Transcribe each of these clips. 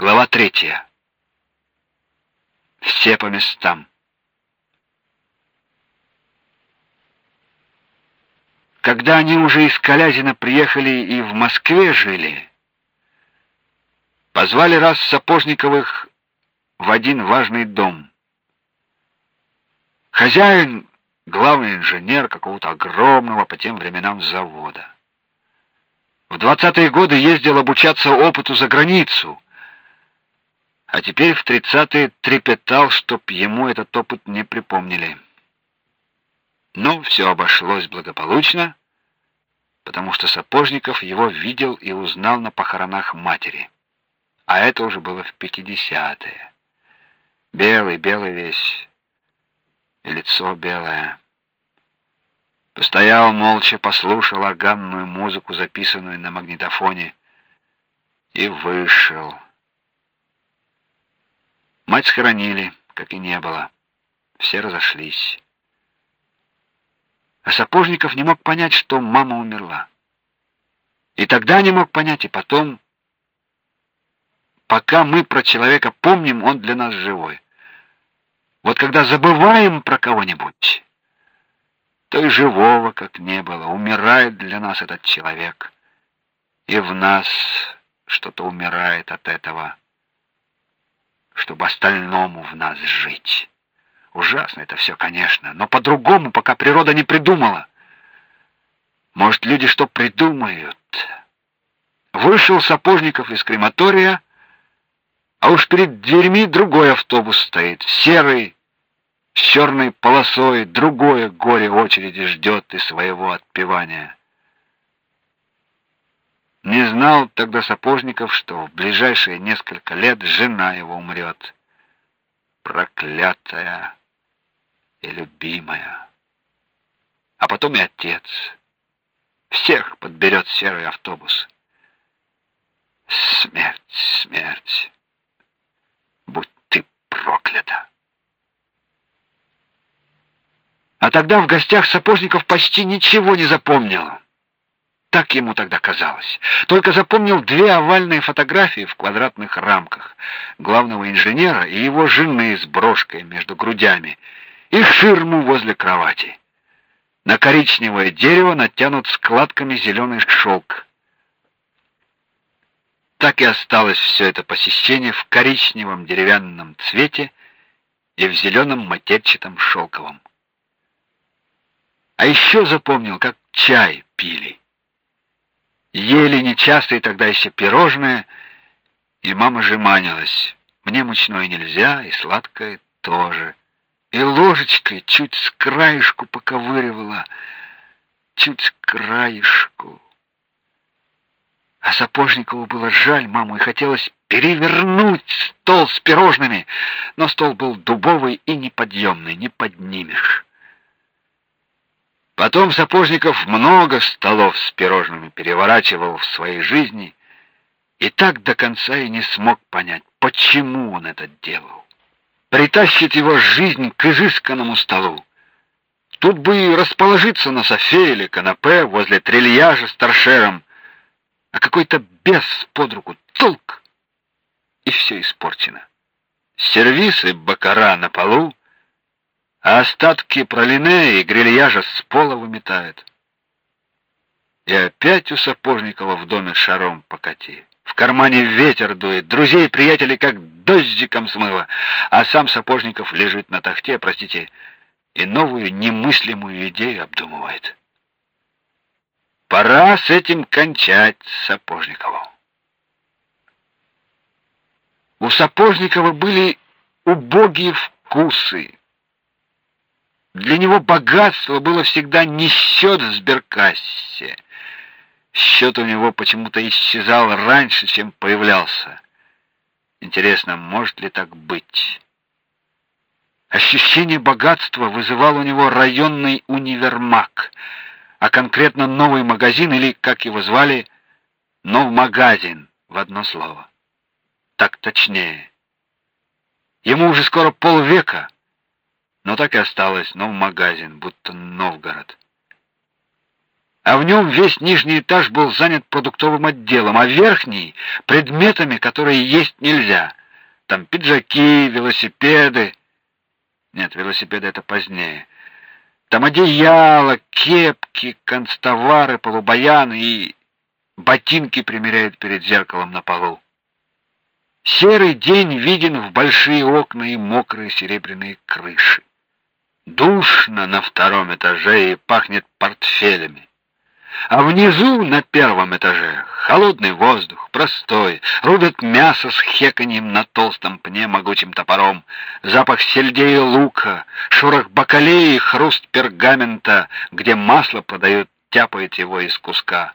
Глава третья. Все по местам. Когда они уже из Калязина приехали и в Москве жили, позвали раз Сапожниковых в один важный дом. Хозяин главный инженер какого-то огромного по тем временам завода. В двадцатые годы ездил обучаться опыту за границу, а теперь в тридцатые трепетал, чтоб ему этот опыт не припомнили. Но все обошлось благополучно, потому что Сапожников его видел и узнал на похоронах матери. А это уже было в пятидесятые. Белый, белый весь, и лицо белое. Постоял молча, послушал органную музыку, записанную на магнитофоне, и вышел. Мать схоронили, как и не было. Все разошлись. А Сапожников не мог понять, что мама умерла. И тогда не мог понять, и потом, пока мы про человека помним, он для нас живой. Вот когда забываем про кого-нибудь, то и живого как не было, умирает для нас этот человек. И в нас что-то умирает от этого, чтобы остальному в нас жить. Ужасно это все, конечно, но по-другому пока природа не придумала. Может, люди что придумают? Вышел Сапожников из крематория, а уж перед дверьми другой автобус стоит, серый, с черной полосой, другое горе очереди ждет и своего отпевания. Не знал тогда Сапожников, что в ближайшие несколько лет жена его умрет, проклятая и любимая. А потом и отец. Всех подберет серый автобус. Смерть, смерть. Будь ты проклята. А тогда в гостях Сапожников почти ничего не запомнил. Так ему тогда казалось. Только запомнил две овальные фотографии в квадратных рамках главного инженера и его жены с брошкой между грудями и ширму возле кровати. На коричневое дерево натянут складками зеленый шелк. Так и осталось все это посещение в коричневом деревянном цвете и в зеленом матерчатом шелковом. А еще запомнил, как чай пили. Ели нечасто и тогда еще пирожное, и мама жеманилась. Мне мучное нельзя, и сладкое тоже и ложечкой чуть с краешку поковыривала, чуть с краешку. А Сапожникову было жаль маму и хотелось перевернуть стол с пирожными, но стол был дубовый и неподъемный, не поднимешь. Потом Сапожников много столов с пирожными переворачивал в своей жизни и так до конца и не смог понять, почему он это делал притащит его жизнь к изысканному столу. Тут бы и расположиться на софе или канапе возле трильяжа с торшером, а какой-то бес под руку толк, и все испорчено. Сервисы бакара на полу, а остатки пролине и грильяжа с пола выметает. И опять у Сапожникова в доме шаром покати. В кармане ветер дует, друзей и приятелей как дождиком смыло, а сам Сапожников лежит на тахте, простите, и новую немыслимую идею обдумывает. Пора с этим кончать Сапожникову. У Сапожникова были убогие вкусы. Для него богатство было всегда не счет в сберкассе, Счет у него почему-то исчезал раньше, чем появлялся. Интересно, может ли так быть? Ощущение богатства вызывал у него районный универмаг, а конкретно новый магазин или, как его звали, новмагазин в одно слово. Так точнее. Ему уже скоро полвека, но так и осталось новмагазин, будто Новгород. а в нем весь нижний этаж был занят продуктовым отделом, а верхний — предметами, которые есть нельзя. Там пиджаки, велосипеды. Нет, велосипеды — это позднее. Там одеяла, кепки, констовары, полубаяны и ботинки примеряют перед зеркалом на полу. Серый день виден в большие окна и мокрые серебряные крыши. Душно на втором этаже и пахнет портфелями. А внизу, на первом этаже, холодный воздух, простой, рубят мясо с хеканьем на толстом пне могучим топором, запах сельдей и лука, шорох бакалеи хруст пергамента, где масло подают, тяпает его из куска.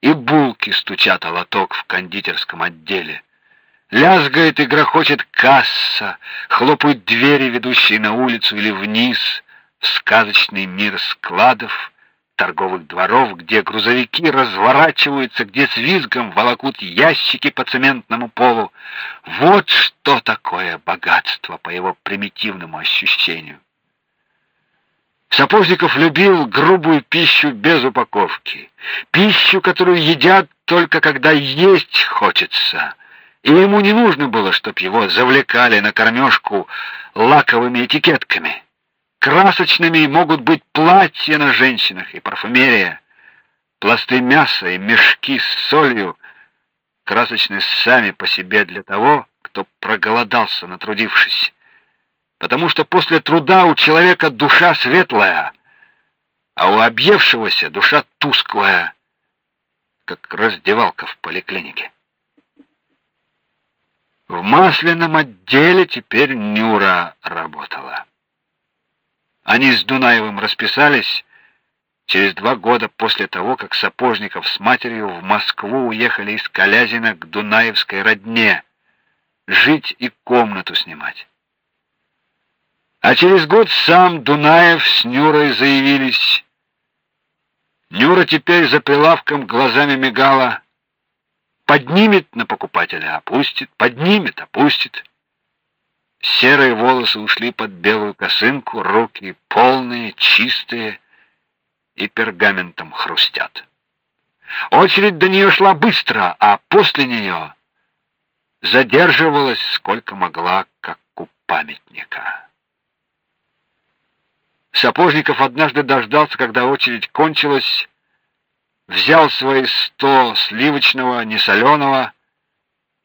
И булки стучат о лоток в кондитерском отделе. Лязгает и грохочет касса, хлопают двери, ведущие на улицу или вниз, в сказочный мир складов, торговых дворов, где грузовики разворачиваются, где с визгом волокут ящики по цементному полу. Вот что такое богатство по его примитивному ощущению. Сапожников любил грубую пищу без упаковки, пищу, которую едят только когда есть хочется. И ему не нужно было, чтоб его завлекали на кормежку лаковыми этикетками. Красочными могут быть платья на женщинах и парфюмерия, пласты мяса и мешки с солью, красочны сами по себе для того, кто проголодался, натрудившись. Потому что после труда у человека душа светлая, а у объевшегося душа тусклая, как раздевалка в поликлинике. В масляном отделе теперь Нюра работала. Они с Дунаевым расписались через два года после того, как Сапожников с матерью в Москву уехали из Калязина к Дунаевской родне жить и комнату снимать. А через год сам Дунаев с Нюрой заявились. Нюра теперь за прилавком глазами мигала, поднимет на покупателя, опустит, поднимет, опустит. Серые волосы ушли под белую косынку, руки полные, чистые и пергаментом хрустят. Очередь до нее шла быстро, а после нее задерживалась сколько могла, как у памятника. Сапожников однажды дождался, когда очередь кончилась, взял свои сто сливочного, несоленого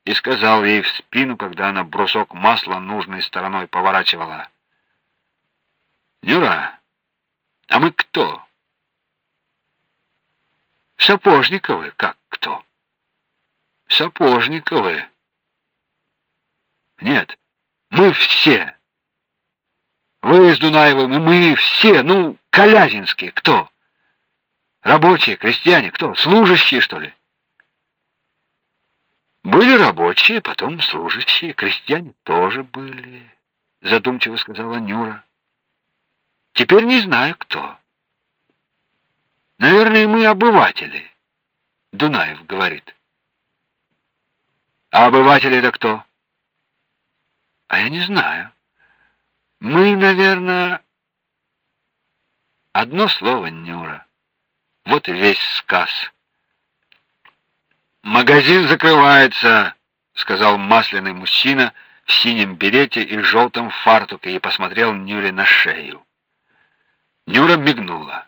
и сказал ей в спину, когда она брусок масла нужной стороной поворачивала. «Нюра, а мы кто?» «Сапожниковы, как кто?» «Сапожниковы». «Нет, мы все. Вы с Дунаевым и мы все, ну, Колязинские, кто?» «Рабочие, крестьяне, кто? Служащие, что ли?» Были рабочие, потом служащие, крестьяне тоже были, задумчиво сказала Нюра. Теперь не знаю кто. Наверное, мы обыватели. Дунаев говорит. А обыватели это кто? А я не знаю. Мы, наверное, одно слово Нюра. Вот весь сказ. Магазин закрывается, сказал масляный мужчина в синем берете и желтом фартуке и посмотрел Нюре на шею. Нюра мигнула.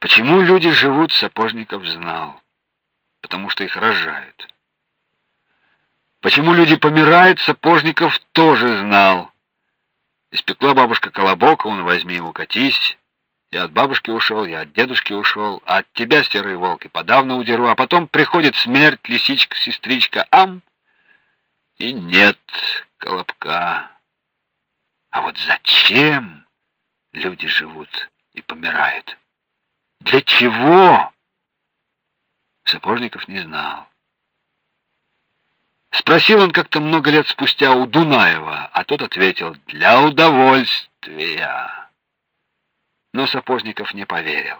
Почему люди живут, Сапожников знал. Потому что их рожают. Почему люди помирают, Сапожников тоже знал. Испекла бабушка колобок, он возьми его, катись. Я от бабушки ушел, я от дедушки ушел, а от тебя, серые волки, подавно удеру, а потом приходит смерть, лисичка, сестричка, ам, и нет колобка. А вот зачем люди живут и помирают? Для чего? Сапожников не знал. Спросил он как-то много лет спустя у Дунаева, а тот ответил: "Для удовольствия" но Сапожников не поверил.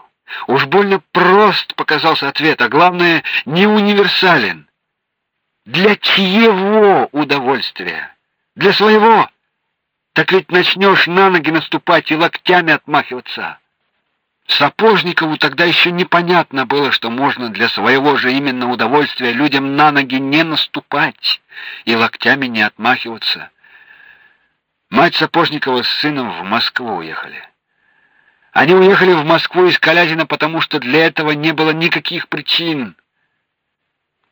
Уж больно прост показался ответ, а главное, не универсален. Для чьего удовольствия? Для своего? Так ведь начнешь на ноги наступать и локтями отмахиваться. Сапожникову тогда еще непонятно было, что можно для своего же именно удовольствия людям на ноги не наступать и локтями не отмахиваться. Мать Сапожникова с сыном в Москву уехали. Они уехали в Москву из Калязина, потому что для этого не было никаких причин.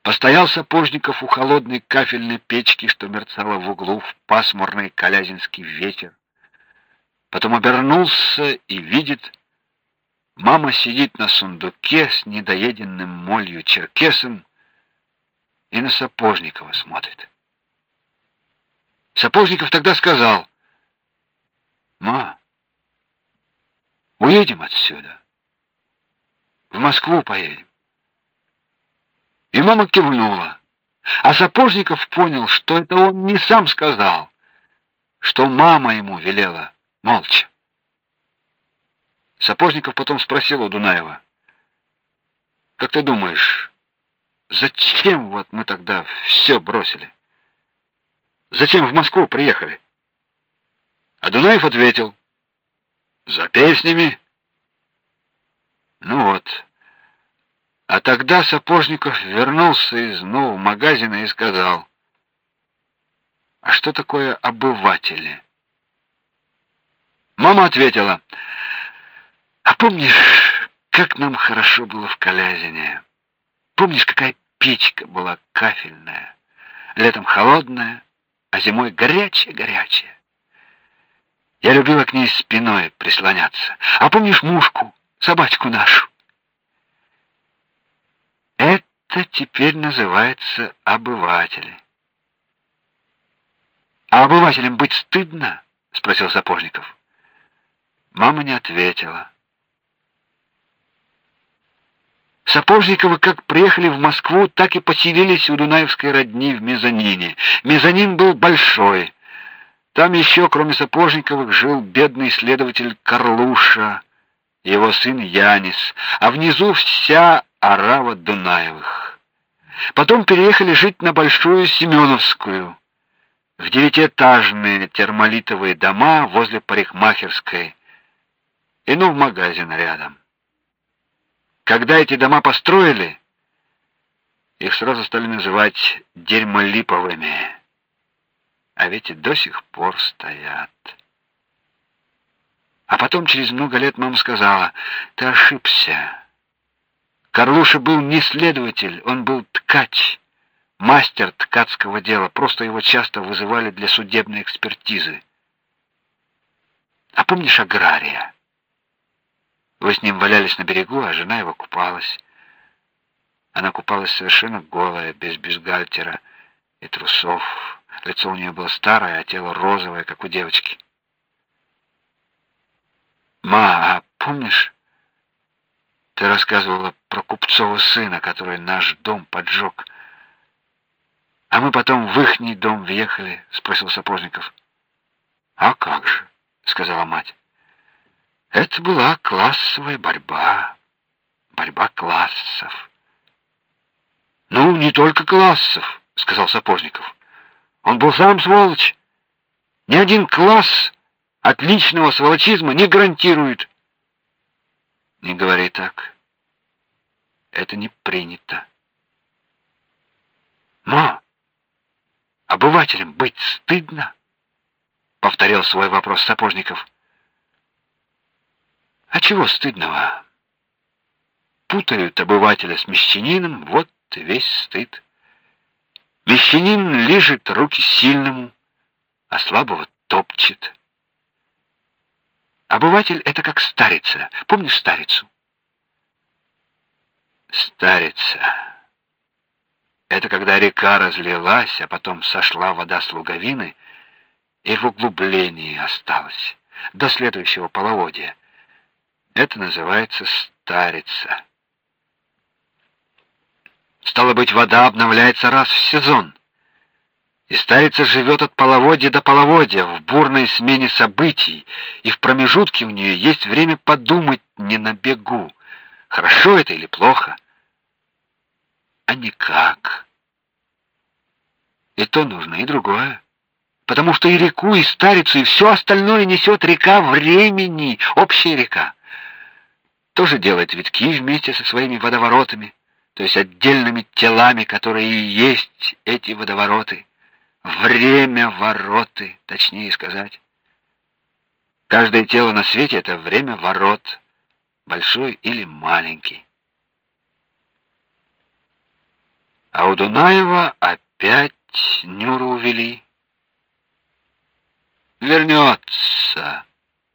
Постоял Сапожников у холодной кафельной печки, что мерцала в углу в пасмурный калязинский ветер. Потом обернулся и видит, мама сидит на сундуке с недоеденным молью черкесом и на Сапожникова смотрит. Сапожников тогда сказал: "Ма, уедем отсюда. В Москву поедем". И мама кивнула. А Сапожников понял, что это он не сам сказал, что мама ему велела молча. Сапожников потом спросил у Дунаева: "Как ты думаешь, зачем вот мы тогда все бросили?" Зачем в Москву приехали? А Дунаев ответил: "За песнями". Ну вот. А тогда Сапожников вернулся из нового магазина и сказал: "А что такое обыватели?" Мама ответила: "А помнишь, как нам хорошо было в Калязине? Помнишь, какая печка была кафельная, летом холодная, а зимой горячая-горячая. Я любила к ней спиной прислоняться. А помнишь мушку, собачку нашу? Это теперь называется обыватели. А обывателям быть стыдно? спросил Сапожников. Мама не ответила. Сапожниковы как приехали в Москву, так и поселились у Дунаевской родни в мезонине. Мезонин был большой. Там еще, кроме Сапожниковых, жил бедный следователь Карлуша, его сын Янис, а внизу вся орава Дунаевых. Потом переехали жить на Большую Семеновскую, в девятиэтажные термолитовые дома возле парикмахерской и ну в магазин рядом. Когда эти дома построили, их сразу стали называть дерьмолиповыми. А ведь и до сих пор стоят. А потом через много лет мама сказала: "Ты ошибся. Карлуша был не следователь, он был ткач, мастер ткацкого дела, просто его часто вызывали для судебной экспертизы. А помнишь агрария? Вы с ним валялись на берегу, а жена его купалась. Она купалась совершенно голая, без бюстгальтера и трусов. Лицо у нее было старое, а тело розовое, как у девочки. Ма, а помнишь, ты рассказывала про купцова сына, который наш дом поджег. А мы потом в ихний дом въехали, спросил Сапожников. А как же, сказала мать. Это была классовая борьба, борьба классов. Ну, не только классов, сказал Сапожников. Он был сам сволочь. Ни один класс отличного сволочизма не гарантирует. Не говори так. Это не принято. Но обывателям быть стыдно, повторил свой вопрос Сапожников. А чего стыдного? Путают обывателя с мещанином, вот весь стыд. Мещанин лежит руки сильному, а слабого топчет. Обыватель это как старица. Помнишь старицу? Старица. Это когда река разлилась, а потом сошла вода с луговины и в углублении осталась до следующего половодья. Это называется старица. Стало быть, вода обновляется раз в сезон. И старица живет от половодья до половодья в бурной смене событий, и в промежутке у нее есть время подумать не на бегу, хорошо это или плохо, а никак. И то нужно, и другое. Потому что и реку, и старицу, и все остальное несет река времени, общая река. тоже делает витки вместе со своими водоворотами, то есть отдельными телами, которые и есть эти водовороты. Время вороты, точнее сказать. Каждое тело на свете это время ворот, большой или маленький. А у Дунаева опять Нюру увели. Вернется,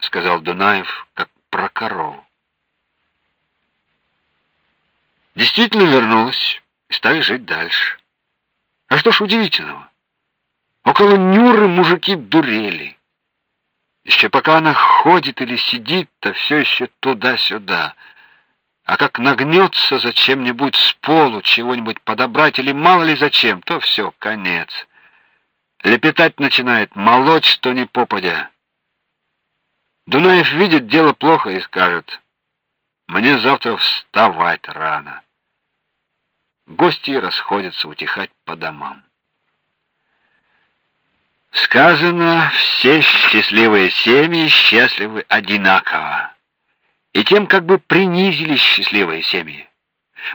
сказал Дунаев, как про корову. Действительно вернулась и стали жить дальше. А что ж удивительного? Около Нюры мужики дурели. Еще пока она ходит или сидит, то все еще туда-сюда. А как нагнется зачем-нибудь с полу чего-нибудь подобрать или мало ли зачем, то все, конец. Лепетать начинает, молоть что ни попадя. Дунаев видит дело плохо и скажет: "Мне завтра вставать рано". Гости расходятся утихать по домам. Сказано, все счастливые семьи счастливы одинаково. И тем как бы принизились счастливые семьи.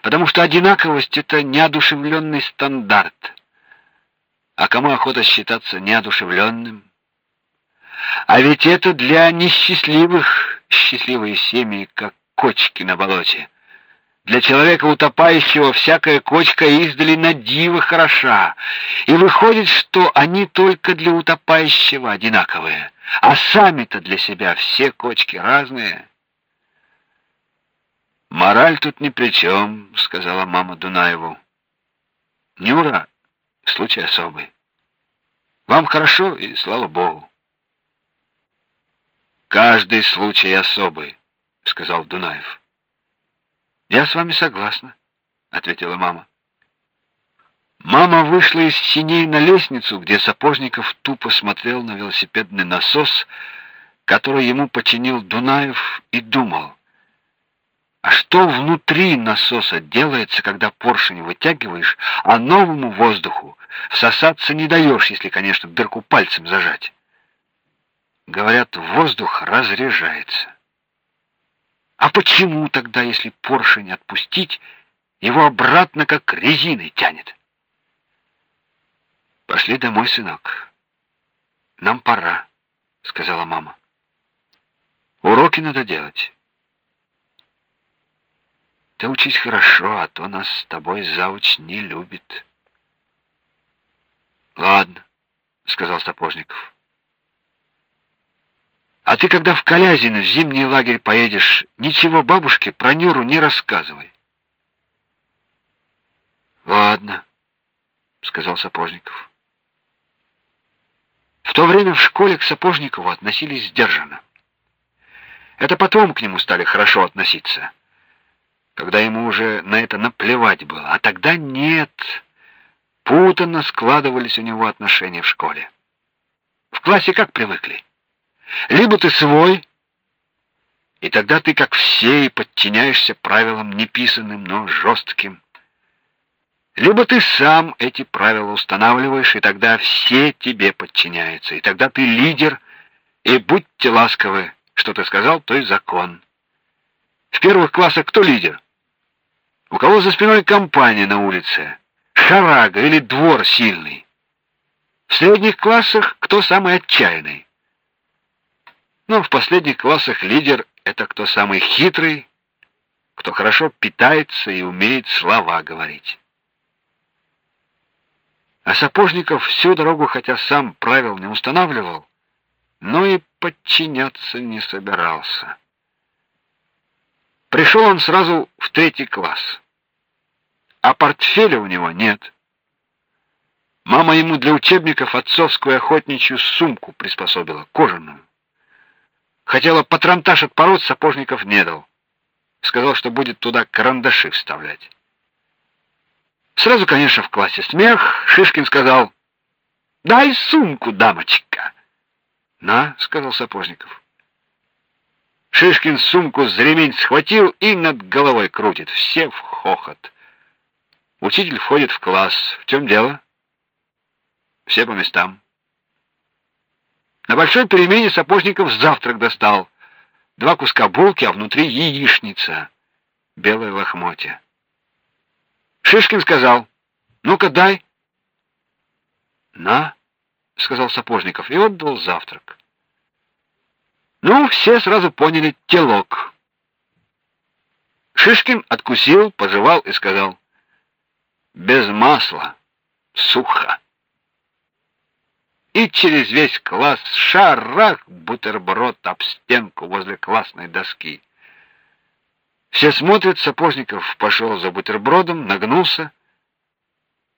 Потому что одинаковость это неодушевленный стандарт. А кому охота считаться неодушевленным? А ведь это для несчастливых счастливые семьи, как кочки на болоте. Для человека утопающего всякая кочка издали на диво хороша, и выходит, что они только для утопающего одинаковые, а сами-то для себя все кочки разные. Мораль тут ни при чем, сказала мама Дунаеву. Нюра, случай особый. Вам хорошо, и слава богу. Каждый случай особый, сказал Дунаев. Я с вами согласна, ответила мама. Мама вышла из синей на лестницу, где Сапожников тупо смотрел на велосипедный насос, который ему починил Дунаев, и думал: а что внутри насоса делается, когда поршень вытягиваешь, а новому воздуху всосаться не даешь, если, конечно, дырку пальцем зажать? Говорят, воздух разряжается. А почему тогда, если поршень отпустить, его обратно как резиной тянет? Пошли домой, сынок. Нам пора, сказала мама. Уроки надо делать. Ты учись хорошо, а то нас с тобой зауч не любит. Ладно, сказал Сапожников. А ты когда в Калязино в зимний лагерь поедешь, ничего бабушке про Нюру не рассказывай. Ладно, сказал Сапожников. В то время в школе к Сапожникову относились сдержанно. Это потом к нему стали хорошо относиться, когда ему уже на это наплевать было, а тогда нет. Путанно складывались у него отношения в школе. В классе как привыкли? Либо ты свой, и тогда ты, как все, и подчиняешься правилам неписанным, но жестким. Либо ты сам эти правила устанавливаешь, и тогда все тебе подчиняются, и тогда ты лидер, и будьте ласковы, что ты сказал, то и закон. В первых классах кто лидер? У кого за спиной компания на улице? Шарага или двор сильный? В средних классах кто самый отчаянный? Но в последних классах лидер это кто самый хитрый, кто хорошо питается и умеет слова говорить. А Сапожников всю дорогу, хотя сам правил не устанавливал, но и подчиняться не собирался. Пришел он сразу в третий класс. А портфеля у него нет. Мама ему для учебников отцовскую охотничью сумку приспособила, кожаную. Хотела патронтаж отпороть, сапожников не дал. Сказал, что будет туда карандаши вставлять. Сразу, конечно, в классе смех. Шишкин сказал: "Дай сумку, дамочка". "На", сказал Сапожников. Шишкин сумку с ремень схватил и над головой крутит. Все в хохот. Учитель входит в класс. В чем дело? Все по местам. На большой перемене Сапожников завтрак достал. два куска булки, а внутри яичница, белое лохмотье. Шишкин сказал: "Ну-ка дай". "На", сказал Сапожников и отдал завтрак. Ну, все сразу поняли телок. Шишкин откусил, пожевал и сказал: "Без масла, сухо". И через весь класс шарах бутерброд об стенку возле классной доски. Все смотрят, Сапожников пошел за бутербродом, нагнулся,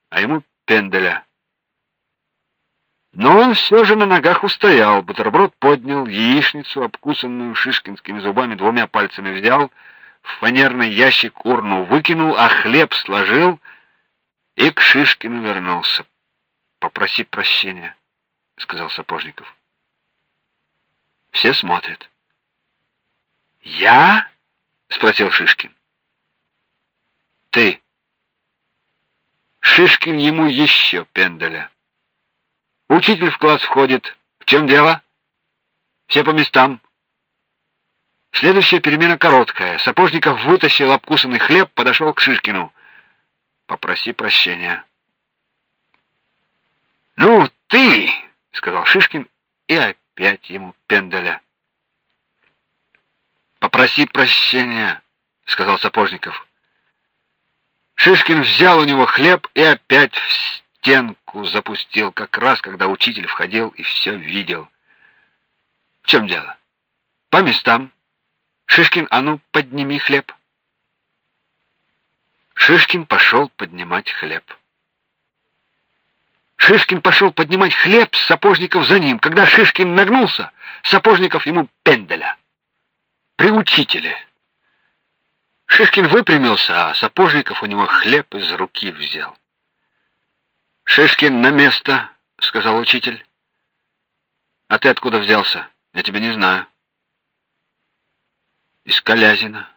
а ему пенделя. Но он все же на ногах устоял, бутерброд поднял, яичницу, обкусанную шишкинскими зубами, двумя пальцами взял, в фанерный ящик урну выкинул, а хлеб сложил и к Шишкину вернулся. Попроси прощения, сказал Сапожников. Все смотрят. Я? спросил Шишкин. Ты. Шишкин ему еще пенделя. Учитель в класс входит. В чем дело? Все по местам. Следующая перемена короткая. Сапожников вытащил обкусанный хлеб, подошел к Шишкину. Попроси прощения. Ну, ты, сказал Шишкин и опять ему пенделя. Попроси прощения, сказал Сапожников. Шишкин взял у него хлеб и опять в стенку запустил, как раз когда учитель входил и все видел. В чем дело? По местам. Шишкин, а ну, подними хлеб. Шишкин пошел поднимать хлеб. Шишкин пошел поднимать хлеб, Сапожников за ним. Когда Шишкин нагнулся, Сапожников ему пенделя. При учителе. Шишкин выпрямился, а Сапожников у него хлеб из руки взял. Шишкин на место, сказал учитель. А ты откуда взялся? Я тебя не знаю. Из Колязина,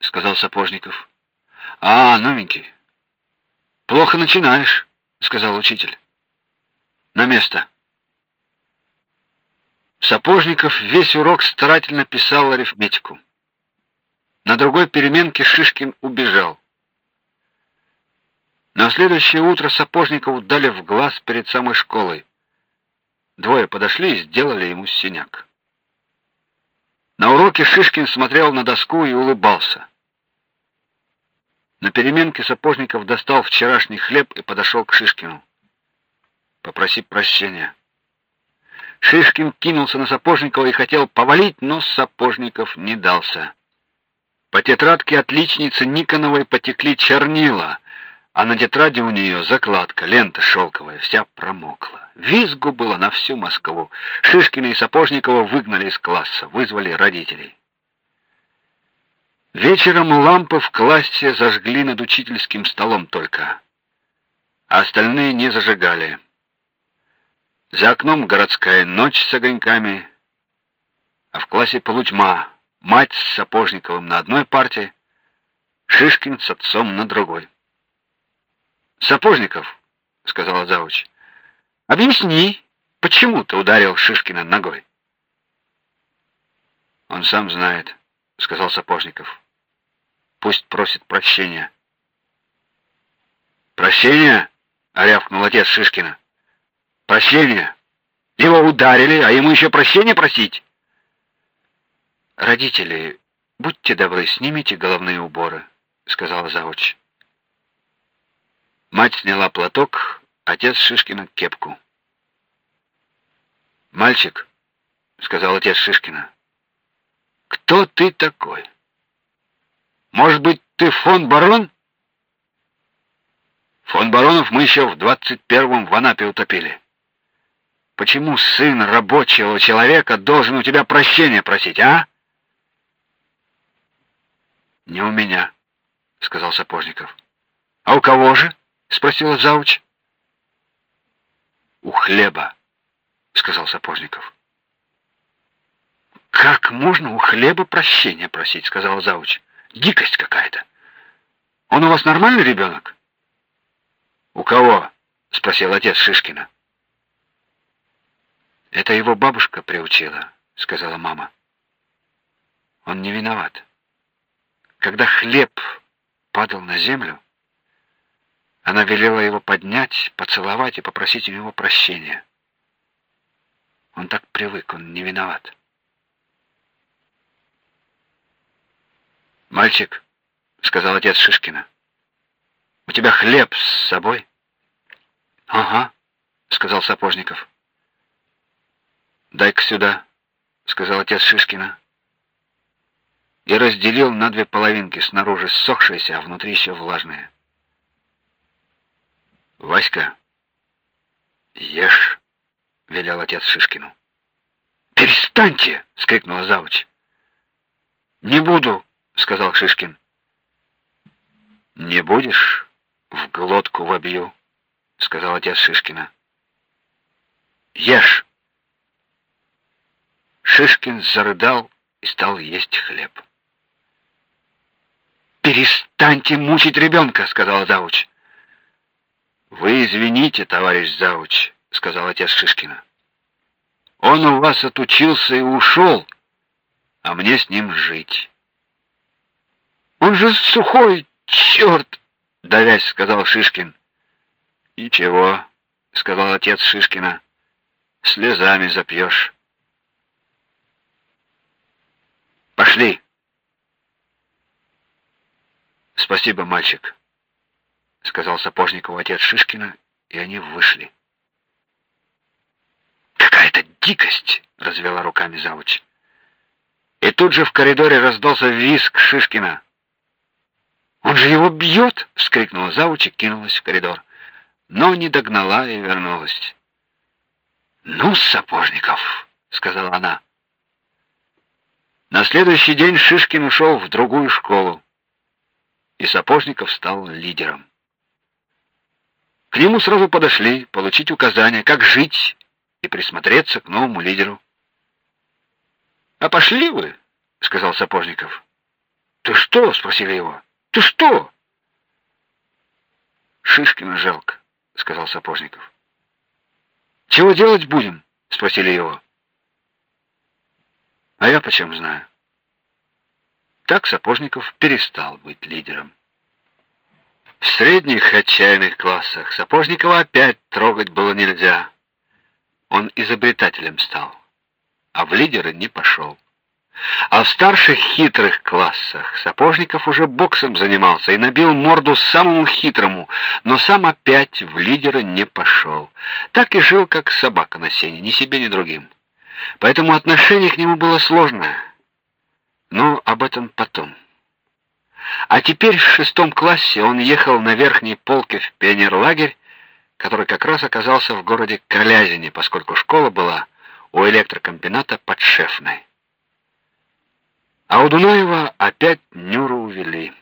сказал Сапожников. А, новенький. Плохо начинаешь, сказал учитель. На место. Сапожников весь урок старательно писал арифметику. На другой переменке Шишкин убежал. На следующее утро Сапожникову дали в глаз перед самой школой. Двое подошли и сделали ему синяк. На уроке Шишкин смотрел на доску и улыбался. На переменке Сапожников достал вчерашний хлеб и подошел к Шишкину. Попроси прощения. Шишкин кинулся на Сапожникова и хотел повалить, но Сапожников не дался. По тетрадке отличницы Никоновой потекли чернила, а на тетради у нее закладка, лента шелковая, вся промокла. Визгу было на всю Москву. Шишкина и Сапожникова выгнали из класса, вызвали родителей. Вечером лампы в классе зажгли над учительским столом только, а остальные не зажигали. За окном городская ночь с огоньками, а в классе полутьма. Мать с Сапожниковым на одной парте, Шишкин с отцом на другой. Сапожников, сказала завуч. Объясни, почему ты ударил Шишкина ногой? Он сам знает, сказал Сапожников. Пусть просит прощения. Прощения? рявкнул отец Шишкина. Прощения? Его ударили, а ему еще прощения просить? Родители, будьте добры, снимите головные уборы, сказала завуч. Мать сняла платок, отец Шишкина кепку. "Мальчик", сказал отец Шишкина. "Кто ты такой? Может быть, ты фон барон?" Фон баронов мы еще в двадцать первом в Анапе утопили. Почему сын рабочего человека должен у тебя прощения просить, а? Не у меня, сказал Сапожников. А у кого же? спросила завуч. У хлеба, сказал Сапожников. Как можно у хлеба прощения просить, сказала завуч. Дикость какая-то. Он у вас нормальный ребенок?» У кого? спросил отец Шишкина. Это его бабушка приучила, сказала мама. Он не виноват. Когда хлеб падал на землю, она велела его поднять, поцеловать и попросить у него прощения. Он так привык, он не виноват. «Мальчик», — сказал отец Шишкина, — «у тебя хлеб с собой?» «Ага», — сказал Сапожников. «Дай-ка сюда», — сказал отец Шишкина. И разделил на две половинки, снаружи ссохшиеся, а внутри еще влажные. «Васька, ешь», — велел отец Шишкину. «Перестаньте!» — скрикнула завуч. «Не буду», — сказал Шишкин. «Не будешь? В глотку вобью», — сказал отец Шишкина. «Ешь!» Шишкин зарыдал и стал есть хлеб. «Перестаньте мучить ребенка!» — сказала Завуч. «Вы извините, товарищ Завуч», — сказал отец Шишкина. «Он у вас отучился и ушел, а мне с ним жить». «Он же сухой, черт!» — давясь сказал Шишкин. «Ничего», — сказал отец Шишкина, — «слезами запьешь». Пошли. Спасибо, мальчик, сказал Сапожникову отец Шишкина, и они вышли. Какая-то дикость, развела руками завуч. И тут же в коридоре раздался визг Шишкина. Он же его бьет!» — вскрикнула завуч и кинулась в коридор, но не догнала и вернулась. "Ну, Сапожников", сказала она. На следующий день Шишкин ушел в другую школу, и Сапожников стал лидером. К нему сразу подошли получить указания, как жить и присмотреться к новому лидеру. "А пошли вы", сказал Сапожников. "Ты что?" спросили его. "Ты что?" Шишкина жалко, сказал Сапожников. "Чего делать будем?" спросили его. А я почем знаю? Так Сапожников перестал быть лидером. В средних отчаянных классах Сапожникова опять трогать было нельзя. Он изобретателем стал, а в лидеры не пошел. А в старших хитрых классах Сапожников уже боксом занимался и набил морду самому хитрому, но сам опять в лидеры не пошел. Так и жил как собака на сене, ни себе, ни другим. Поэтому отношение к нему было сложное. Но об этом потом. А теперь в шестом классе он ехал на верхней полке в пионерлагерь, который как раз оказался в городе Калязине, поскольку школа была у электрокомбината подшефной. А у Дунаева опять Нюру увели.